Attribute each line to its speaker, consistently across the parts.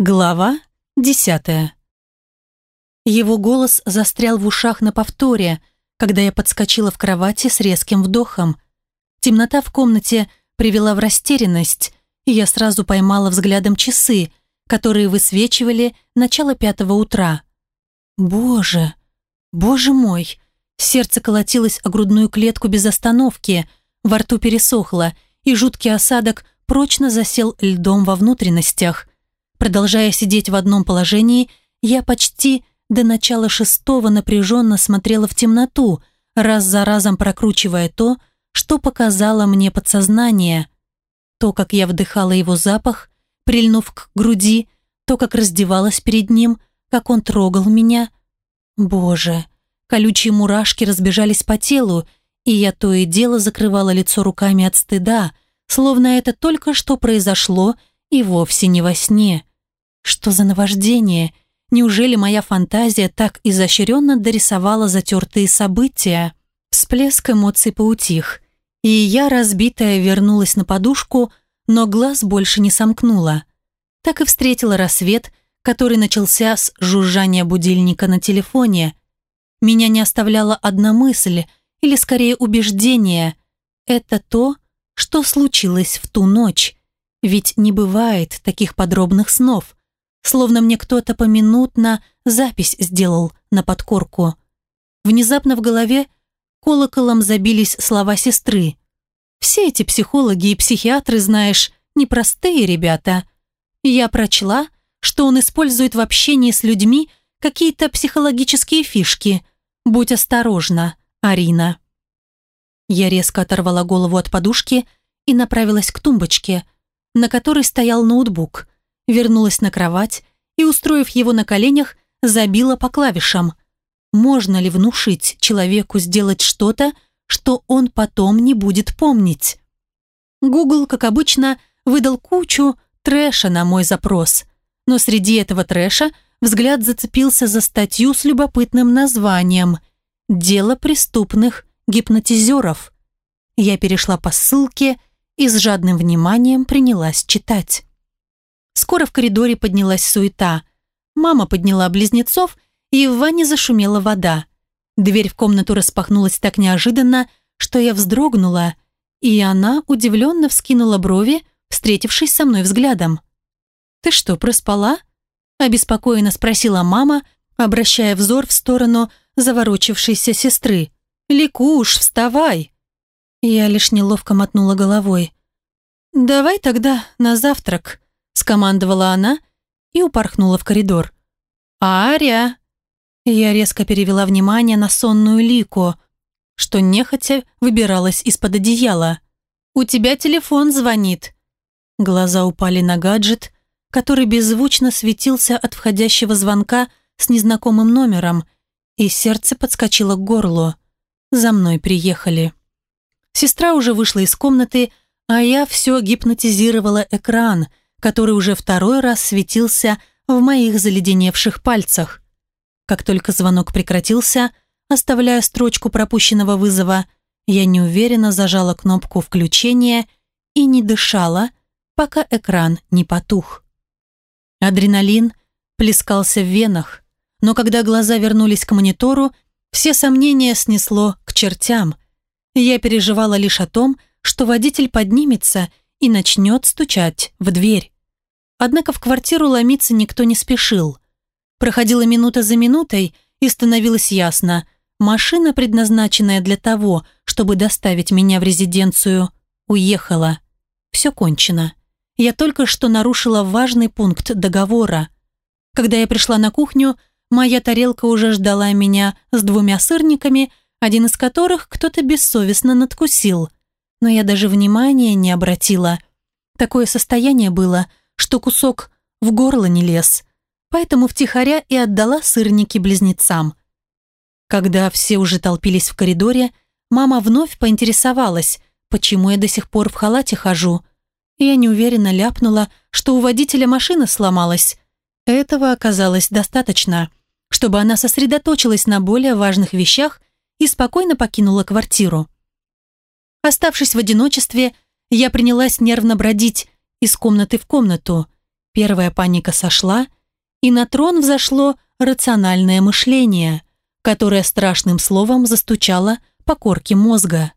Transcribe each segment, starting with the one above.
Speaker 1: Глава десятая. Его голос застрял в ушах на повторе, когда я подскочила в кровати с резким вдохом. Темнота в комнате привела в растерянность, и я сразу поймала взглядом часы, которые высвечивали начало пятого утра. Боже, боже мой! Сердце колотилось о грудную клетку без остановки, во рту пересохло, и жуткий осадок прочно засел льдом во внутренностях – Продолжая сидеть в одном положении, я почти до начала шестого напряженно смотрела в темноту, раз за разом прокручивая то, что показало мне подсознание. То, как я вдыхала его запах, прильнув к груди, то, как раздевалась перед ним, как он трогал меня. Боже, колючие мурашки разбежались по телу, и я то и дело закрывала лицо руками от стыда, словно это только что произошло и вовсе не во сне. Что за наваждение? Неужели моя фантазия так изощренно дорисовала затертые события? Всплеск эмоций поутих, и я, разбитая, вернулась на подушку, но глаз больше не сомкнула. Так и встретила рассвет, который начался с жужжания будильника на телефоне. Меня не оставляла одна мысль, или скорее убеждение. Это то, что случилось в ту ночь. Ведь не бывает таких подробных снов словно мне кто-то поминутно запись сделал на подкорку. Внезапно в голове колоколом забились слова сестры. «Все эти психологи и психиатры, знаешь, непростые ребята. Я прочла, что он использует в общении с людьми какие-то психологические фишки. Будь осторожна, Арина». Я резко оторвала голову от подушки и направилась к тумбочке, на которой стоял ноутбук – вернулась на кровать и, устроив его на коленях, забила по клавишам. Можно ли внушить человеку сделать что-то, что он потом не будет помнить? Google, как обычно, выдал кучу трэша на мой запрос. Но среди этого трэша взгляд зацепился за статью с любопытным названием «Дело преступных гипнотизеров». Я перешла по ссылке и с жадным вниманием принялась читать. Скоро в коридоре поднялась суета. Мама подняла близнецов, и в ванне зашумела вода. Дверь в комнату распахнулась так неожиданно, что я вздрогнула, и она удивленно вскинула брови, встретившись со мной взглядом. «Ты что, проспала?» – обеспокоенно спросила мама, обращая взор в сторону заворочившейся сестры. «Ликуш, вставай!» Я лишь неловко мотнула головой. «Давай тогда на завтрак», скомандовала она и упорхнула в коридор. «Аря!» Я резко перевела внимание на сонную Лику, что нехотя выбиралась из-под одеяла. «У тебя телефон звонит!» Глаза упали на гаджет, который беззвучно светился от входящего звонка с незнакомым номером, и сердце подскочило к горлу. За мной приехали. Сестра уже вышла из комнаты, а я все гипнотизировала экран – который уже второй раз светился в моих заледеневших пальцах. Как только звонок прекратился, оставляя строчку пропущенного вызова, я неуверенно зажала кнопку включения и не дышала, пока экран не потух. Адреналин плескался в венах, но когда глаза вернулись к монитору, все сомнения снесло к чертям. Я переживала лишь о том, что водитель поднимется и начнет стучать в дверь. Однако в квартиру ломиться никто не спешил. Проходила минута за минутой, и становилось ясно, машина, предназначенная для того, чтобы доставить меня в резиденцию, уехала. Все кончено. Я только что нарушила важный пункт договора. Когда я пришла на кухню, моя тарелка уже ждала меня с двумя сырниками, один из которых кто-то бессовестно надкусил. Но я даже внимания не обратила. Такое состояние было – что кусок в горло не лез, поэтому втихаря и отдала сырники близнецам. Когда все уже толпились в коридоре, мама вновь поинтересовалась, почему я до сих пор в халате хожу. Я неуверенно ляпнула, что у водителя машина сломалась. Этого оказалось достаточно, чтобы она сосредоточилась на более важных вещах и спокойно покинула квартиру. Оставшись в одиночестве, я принялась нервно бродить, из комнаты в комнату. Первая паника сошла, и на трон взошло рациональное мышление, которое страшным словом застучало по корке мозга.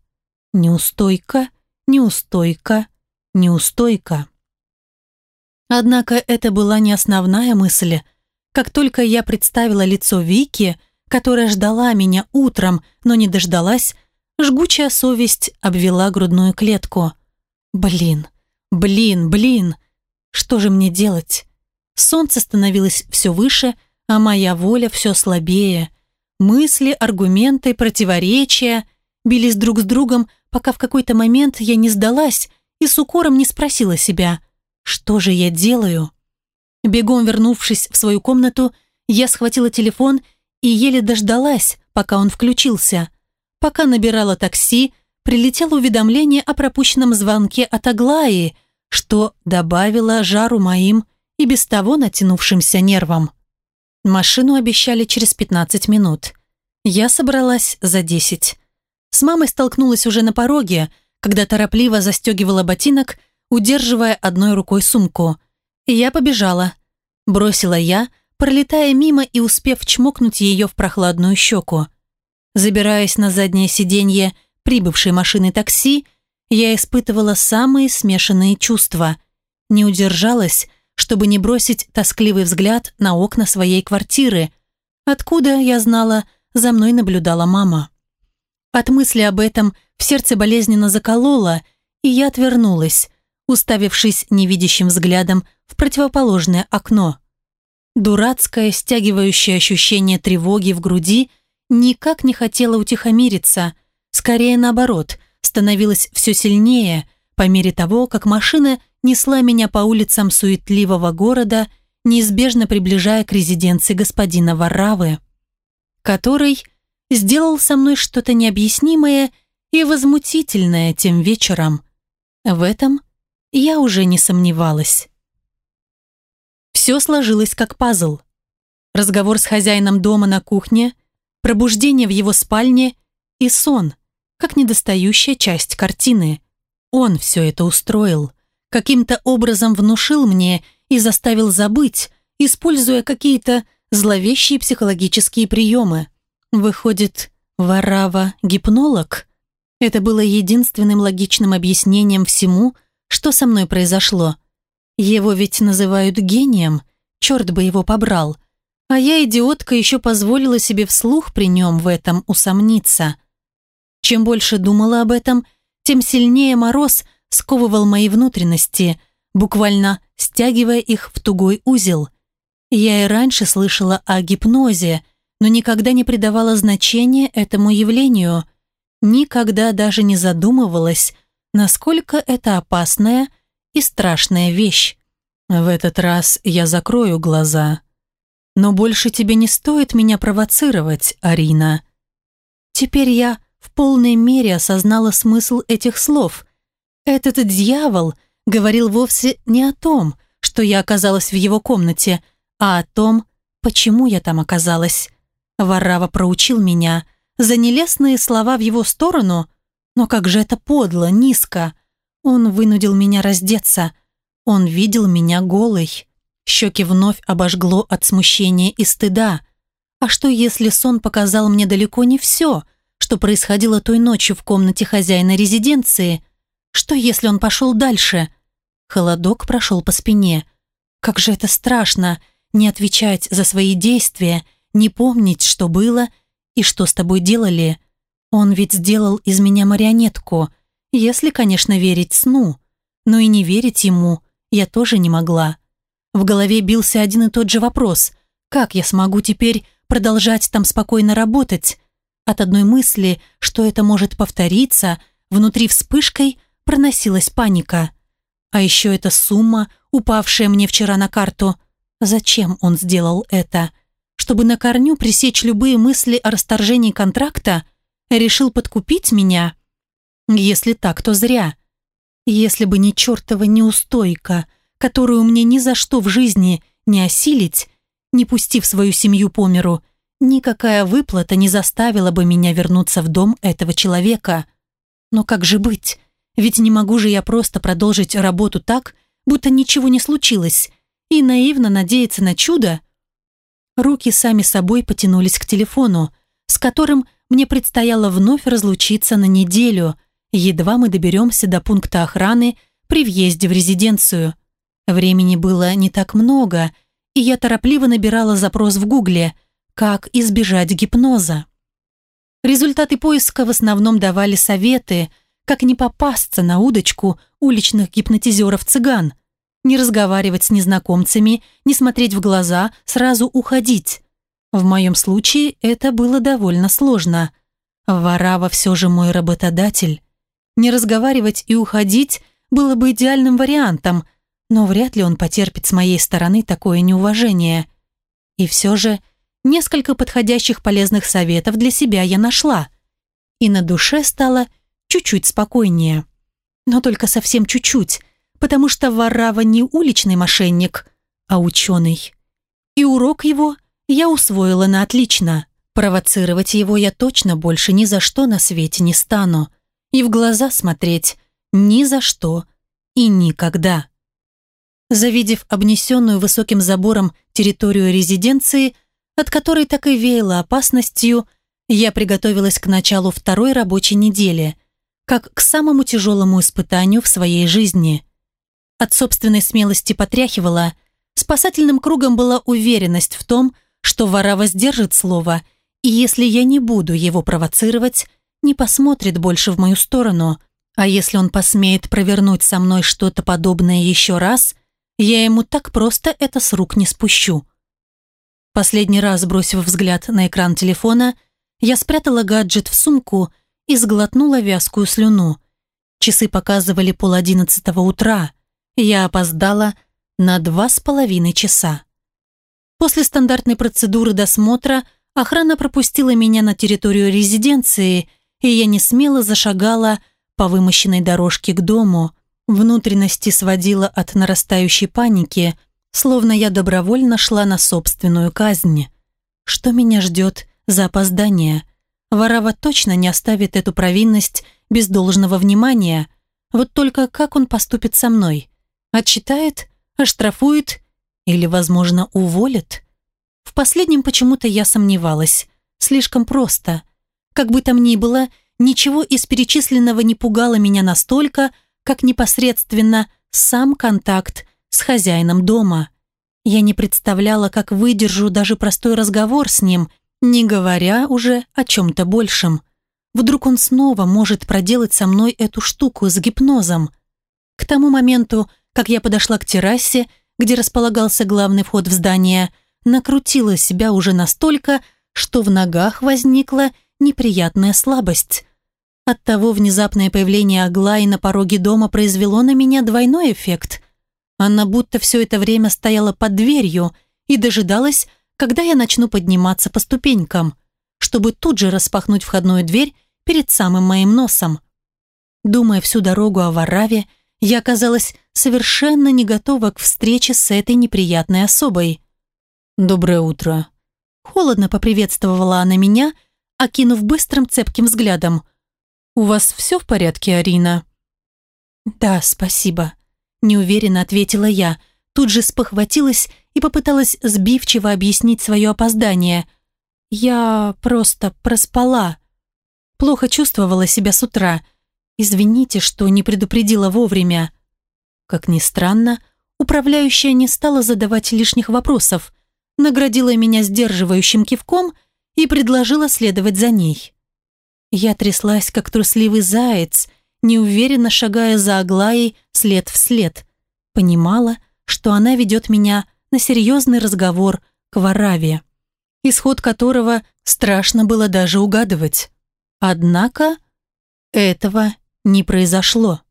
Speaker 1: Неустойка, неустойка, неустойка. Однако это была не основная мысль. Как только я представила лицо Вики, которая ждала меня утром, но не дождалась, жгучая совесть обвела грудную клетку. Блин, блин, блин, что же мне делать? Солнце становилось все выше, а моя воля все слабее. Мысли, аргументы, противоречия бились друг с другом, пока в какой-то момент я не сдалась и с укором не спросила себя, что же я делаю? Бегом вернувшись в свою комнату, я схватила телефон и еле дождалась, пока он включился. Пока набирала такси, прилетело уведомление о пропущенном звонке от Аглаи, что добавило жару моим и без того натянувшимся нервам. Машину обещали через 15 минут. Я собралась за 10. С мамой столкнулась уже на пороге, когда торопливо застегивала ботинок, удерживая одной рукой сумку. я побежала. Бросила я, пролетая мимо и успев чмокнуть ее в прохладную щеку. Забираясь на заднее сиденье прибывшей машины такси, я испытывала самые смешанные чувства. Не удержалась, чтобы не бросить тоскливый взгляд на окна своей квартиры. Откуда, я знала, за мной наблюдала мама. От мысли об этом в сердце болезненно закололо, и я отвернулась, уставившись невидящим взглядом в противоположное окно. Дурацкое, стягивающее ощущение тревоги в груди никак не хотело утихомириться, скорее наоборот, становилось все сильнее по мере того, как машина несла меня по улицам суетливого города, неизбежно приближая к резиденции господина Варавы, который сделал со мной что-то необъяснимое и возмутительное тем вечером. В этом я уже не сомневалась. Все сложилось как пазл. Разговор с хозяином дома на кухне, пробуждение в его спальне и сон, как недостающая часть картины. Он все это устроил. Каким-то образом внушил мне и заставил забыть, используя какие-то зловещие психологические приемы. Выходит, Варава – гипнолог? Это было единственным логичным объяснением всему, что со мной произошло – его ведь называют гением, черт бы его побрал. А я, идиотка, еще позволила себе вслух при нем в этом усомниться. Чем больше думала об этом, тем сильнее мороз сковывал мои внутренности, буквально стягивая их в тугой узел. Я и раньше слышала о гипнозе, но никогда не придавала значения этому явлению. Никогда даже не задумывалась, насколько это опасная и страшная вещь. В этот раз я закрою глаза. Но больше тебе не стоит меня провоцировать, Арина. Теперь я в полной мере осознала смысл этих слов. Этот дьявол говорил вовсе не о том, что я оказалась в его комнате, а о том, почему я там оказалась. Варава проучил меня за нелестные слова в его сторону, но как же это подло, низко. Он вынудил меня раздеться. Он видел меня голой. Щеки вновь обожгло от смущения и стыда. А что, если сон показал мне далеко не все, что происходило той ночью в комнате хозяина резиденции? Что, если он пошел дальше? Холодок прошел по спине. Как же это страшно, не отвечать за свои действия, не помнить, что было и что с тобой делали. Он ведь сделал из меня марионетку. Если, конечно, верить сну. Но и не верить ему я тоже не могла. В голове бился один и тот же вопрос. Как я смогу теперь продолжать там спокойно работать? От одной мысли, что это может повториться, внутри вспышкой проносилась паника. А еще эта сумма, упавшая мне вчера на карту. Зачем он сделал это? Чтобы на корню пресечь любые мысли о расторжении контракта? Решил подкупить меня? Если так, то зря. Если бы не чертова неустойка, которую мне ни за что в жизни не осилить, не пустив свою семью по миру, никакая выплата не заставила бы меня вернуться в дом этого человека. Но как же быть? Ведь не могу же я просто продолжить работу так, будто ничего не случилось. и наивно надеяться на чудо? Руки сами собой потянулись к телефону, с которым мне предстояло вновь разлучиться на неделю, едва мы доберемся до пункта охраны при въезде в резиденцию. Времени было не так много, и я торопливо набирала запрос в гугле «Как избежать гипноза?». Результаты поиска в основном давали советы, как не попасться на удочку уличных гипнотизеров-цыган, не разговаривать с незнакомцами, не смотреть в глаза, сразу уходить. В моем случае это было довольно сложно. Варава все же мой работодатель. Не разговаривать и уходить было бы идеальным вариантом, но вряд ли он потерпит с моей стороны такое неуважение. И все же несколько подходящих полезных советов для себя я нашла. И на душе стало чуть-чуть спокойнее. Но только совсем чуть-чуть, потому что Варава не уличный мошенник, а ученый. И урок его я усвоила на отлично. Провоцировать его я точно больше ни за что на свете не стану. И в глаза смотреть ни за что и никогда. Завидев обнесенную высоким забором территорию резиденции, от которой так и веяло опасностью, я приготовилась к началу второй рабочей недели, как к самому тяжелому испытанию в своей жизни. От собственной смелости потряхивала, спасательным кругом была уверенность в том, что Варава сдержит слово, и если я не буду его провоцировать, не посмотрит больше в мою сторону, а если он посмеет провернуть со мной что-то подобное еще раз, я ему так просто это с рук не спущу. Последний раз, бросив взгляд на экран телефона, я спрятала гаджет в сумку и сглотнула вязкую слюну. Часы показывали пол одиннадцатого утра. Я опоздала на два с половиной часа. После стандартной процедуры досмотра охрана пропустила меня на территорию резиденции, и я не смело зашагала по вымощенной дорожке к дому. Внутренности сводила от нарастающей паники, словно я добровольно шла на собственную казнь. Что меня ждет за опоздание? Варава точно не оставит эту провинность без должного внимания. Вот только как он поступит со мной? Отчитает? Оштрафует? Или, возможно, уволит? В последнем почему-то я сомневалась. Слишком просто. Как бы там ни было, ничего из перечисленного не пугало меня настолько, как непосредственно сам контакт с хозяином дома. Я не представляла, как выдержу даже простой разговор с ним, не говоря уже о чем-то большем. Вдруг он снова может проделать со мной эту штуку с гипнозом. К тому моменту, как я подошла к террасе, где располагался главный вход в здание, накрутила себя уже настолько, что в ногах возникла неприятная слабость. Оттого внезапное появление Аглаи на пороге дома произвело на меня двойной эффект. Она будто все это время стояла под дверью и дожидалась, когда я начну подниматься по ступенькам, чтобы тут же распахнуть входную дверь перед самым моим носом. Думая всю дорогу о Вараве, я оказалась совершенно не готова к встрече с этой неприятной особой. «Доброе утро». Холодно поприветствовала она меня, окинув быстрым цепким взглядом. «У вас все в порядке, Арина?» «Да, спасибо», – неуверенно ответила я, тут же спохватилась и попыталась сбивчиво объяснить свое опоздание. «Я просто проспала. Плохо чувствовала себя с утра. Извините, что не предупредила вовремя». Как ни странно, управляющая не стала задавать лишних вопросов, наградила меня сдерживающим кивком и предложила следовать за ней. Я тряслась, как трусливый заяц, неуверенно шагая за Аглаей след в след. Понимала, что она ведет меня на серьезный разговор к Вараве, исход которого страшно было даже угадывать. Однако этого не произошло.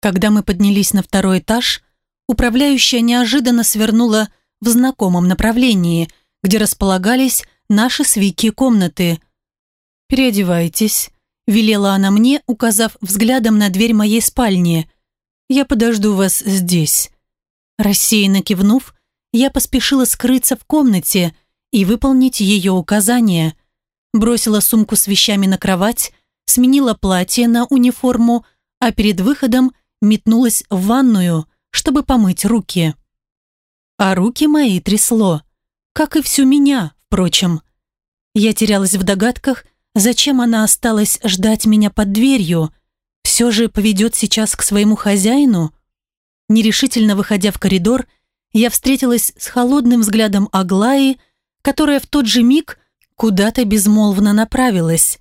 Speaker 1: Когда мы поднялись на второй этаж, управляющая неожиданно свернула в знакомом направлении, где располагались наши с комнаты. «Переодевайтесь», – велела она мне, указав взглядом на дверь моей спальни. «Я подожду вас здесь». Рассеянно кивнув, я поспешила скрыться в комнате и выполнить ее указания. Бросила сумку с вещами на кровать, сменила платье на униформу, а перед выходом метнулась в ванную, чтобы помыть руки. а руки мои трясло, как и всю меня, впрочем. Я терялась в догадках, зачем она осталась ждать меня под дверью, все же поведет сейчас к своему хозяину. Нерешительно выходя в коридор, я встретилась с холодным взглядом Аглаи, которая в тот же миг куда-то безмолвно направилась.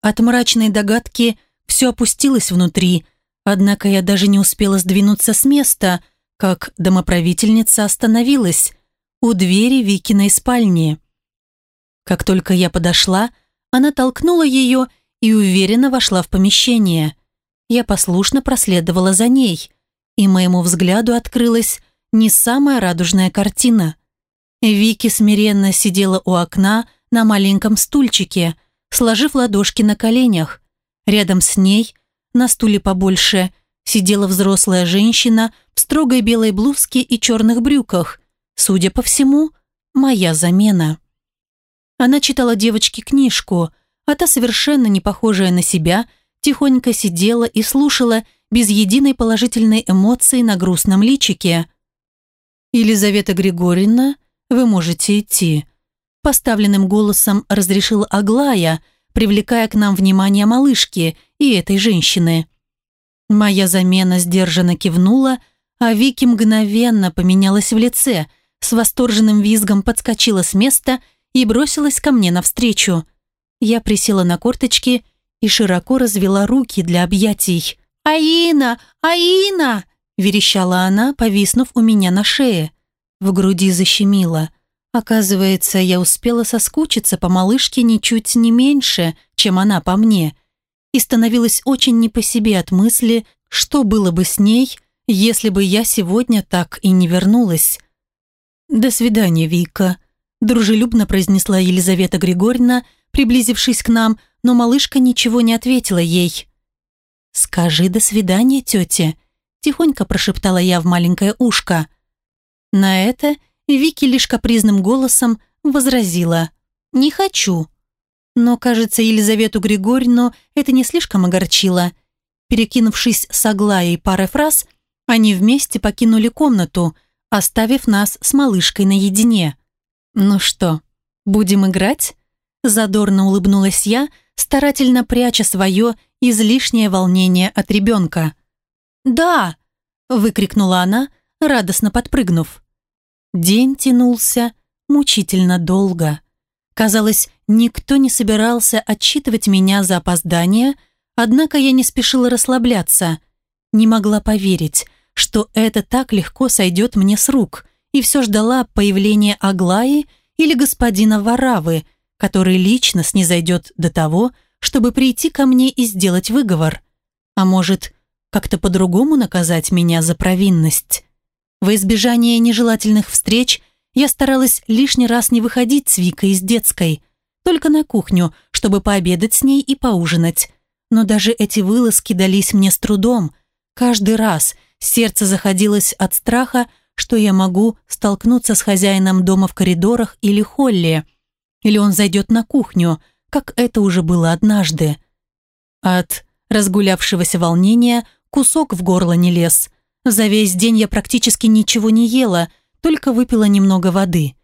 Speaker 1: От мрачной догадки все опустилось внутри, однако я даже не успела сдвинуться с места, как домоправительница остановилась у двери Викиной спальни. Как только я подошла, она толкнула ее и уверенно вошла в помещение. Я послушно проследовала за ней, и моему взгляду открылась не самая радужная картина. Вики смиренно сидела у окна на маленьком стульчике, сложив ладошки на коленях. Рядом с ней, на стуле побольше, сидела взрослая женщина в строгой белой блузке и черных брюках. Судя по всему, моя замена. Она читала девочке книжку, а та, совершенно не похожая на себя, тихонько сидела и слушала без единой положительной эмоции на грустном личике. «Елизавета Григорьевна, вы можете идти», поставленным голосом разрешила Аглая, привлекая к нам внимание малышки и этой женщины. Моя замена сдержанно кивнула, а Вики мгновенно поменялась в лице, с восторженным визгом подскочила с места и бросилась ко мне навстречу. Я присела на корточки и широко развела руки для объятий. «Аина! Аина!» – верещала она, повиснув у меня на шее. В груди защемило. Оказывается, я успела соскучиться по малышке ничуть не меньше, чем она по мне. И становилась очень не по себе от мысли, что было бы с ней, если бы я сегодня так и не вернулась. «До свидания, Вика», – дружелюбно произнесла Елизавета Григорьевна, приблизившись к нам, но малышка ничего не ответила ей. «Скажи «до свидания, тетя», – тихонько прошептала я в маленькое ушко. На это Вики лишь капризным голосом возразила «Не хочу». Но, кажется, Елизавету Григорьевну это не слишком огорчило. Перекинувшись с Аглаей парой фраз, они вместе покинули комнату, оставив нас с малышкой наедине. «Ну что, будем играть?» Задорно улыбнулась я, старательно пряча свое излишнее волнение от ребенка. «Да!» – выкрикнула она, радостно подпрыгнув. День тянулся мучительно долго. Казалось, никто не собирался отчитывать меня за опоздание, однако я не спешила расслабляться. Не могла поверить, что это так легко сойдет мне с рук, и все ждала появления Аглаи или господина Варавы, который лично снизойдет до того, чтобы прийти ко мне и сделать выговор. А может, как-то по-другому наказать меня за провинность? Во избежание нежелательных встреч я старалась лишний раз не выходить с Викой из детской, только на кухню, чтобы пообедать с ней и поужинать. Но даже эти вылазки дались мне с трудом. Каждый раз сердце заходилось от страха, что я могу столкнуться с хозяином дома в коридорах или холле, или он зайдет на кухню, как это уже было однажды. От разгулявшегося волнения кусок в горло не лез – за весь день я практически ничего не ела, только выпила немного воды.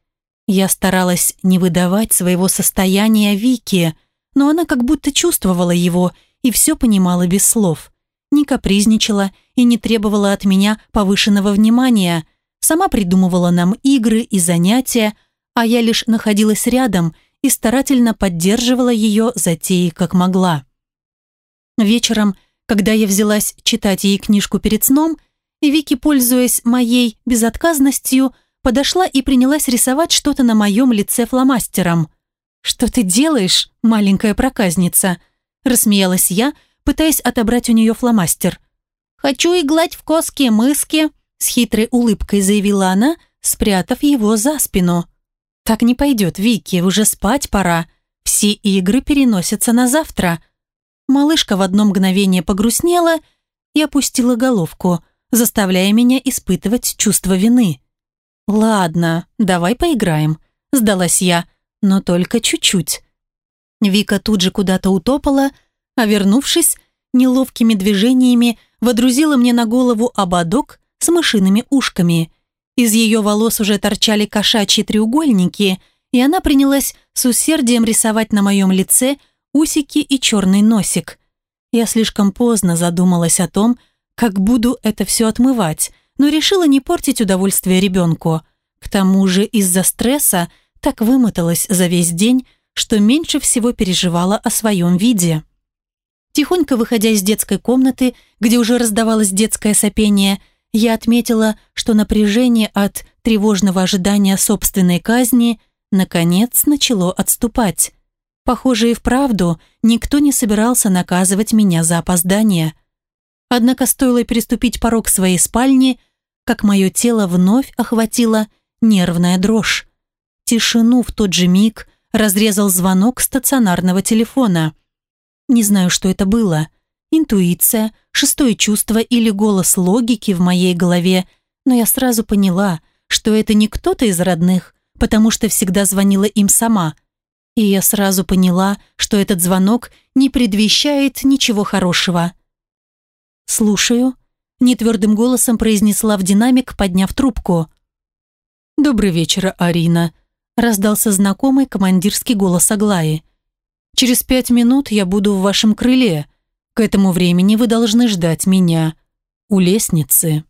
Speaker 1: Я старалась не выдавать своего состояния Вике, но она как будто чувствовала его и все понимала без слов. Не капризничала и не требовала от меня повышенного внимания, сама придумывала нам игры и занятия, а я лишь находилась рядом и старательно поддерживала ее затеи как могла. Вечером, когда я взялась читать ей книжку перед сном, Вики, пользуясь моей безотказностью, подошла и принялась рисовать что-то на моем лице фломастером. «Что ты делаешь, маленькая проказница?» Рассмеялась я, пытаясь отобрать у нее фломастер. «Хочу иглать в коски мыски», с хитрой улыбкой заявила она, спрятав его за спину. «Так не пойдет, Вики, уже спать пора. Все игры переносятся на завтра». Малышка в одно мгновение погрустнела и опустила головку – заставляя меня испытывать чувство вины. «Ладно, давай поиграем», – сдалась я, но только чуть-чуть. Вика тут же куда-то утопала, а вернувшись, неловкими движениями водрузила мне на голову ободок с мышиными ушками. Из ее волос уже торчали кошачьи треугольники, и она принялась с усердием рисовать на моем лице усики и черный носик. Я слишком поздно задумалась о том, как буду это все отмывать, но решила не портить удовольствие ребенку. К тому же из-за стресса так вымоталась за весь день, что меньше всего переживала о своем виде. Тихонько выходя из детской комнаты, где уже раздавалось детское сопение, я отметила, что напряжение от тревожного ожидания собственной казни наконец начало отступать. Похоже, и вправду никто не собирался наказывать меня за опоздание. Однако стоило переступить порог своей спальни, как мое тело вновь охватила нервная дрожь. Тишину в тот же миг разрезал звонок стационарного телефона. Не знаю, что это было. Интуиция, шестое чувство или голос логики в моей голове, но я сразу поняла, что это не кто-то из родных, потому что всегда звонила им сама. И я сразу поняла, что этот звонок не предвещает ничего хорошего. «Слушаю», – нетвердым голосом произнесла в динамик, подняв трубку. «Добрый вечер, Арина», раздался знакомый командирский голос Аглаи. «Через пять минут я буду в вашем крыле. К этому времени вы должны ждать меня у лестницы».